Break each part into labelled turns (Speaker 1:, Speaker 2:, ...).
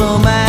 Speaker 1: かに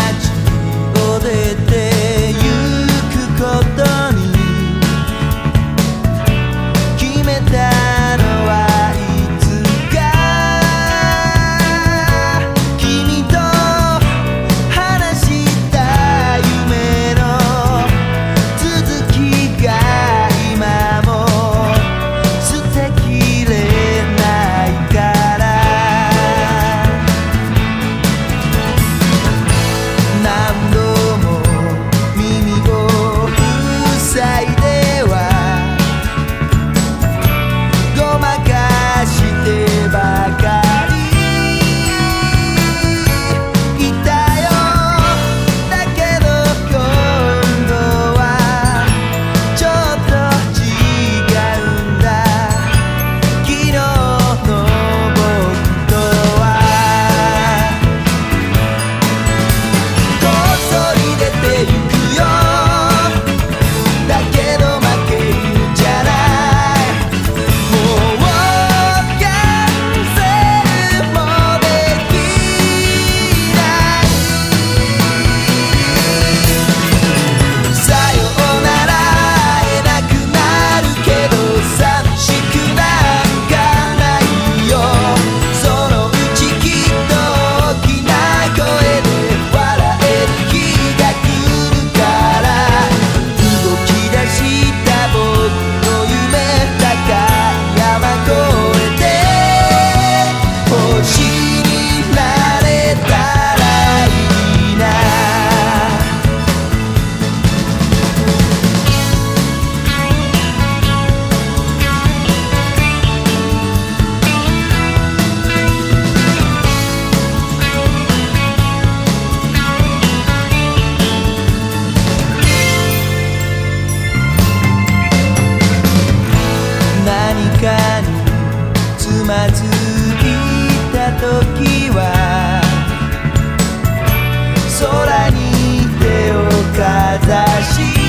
Speaker 1: まずいた時は空に手をかざし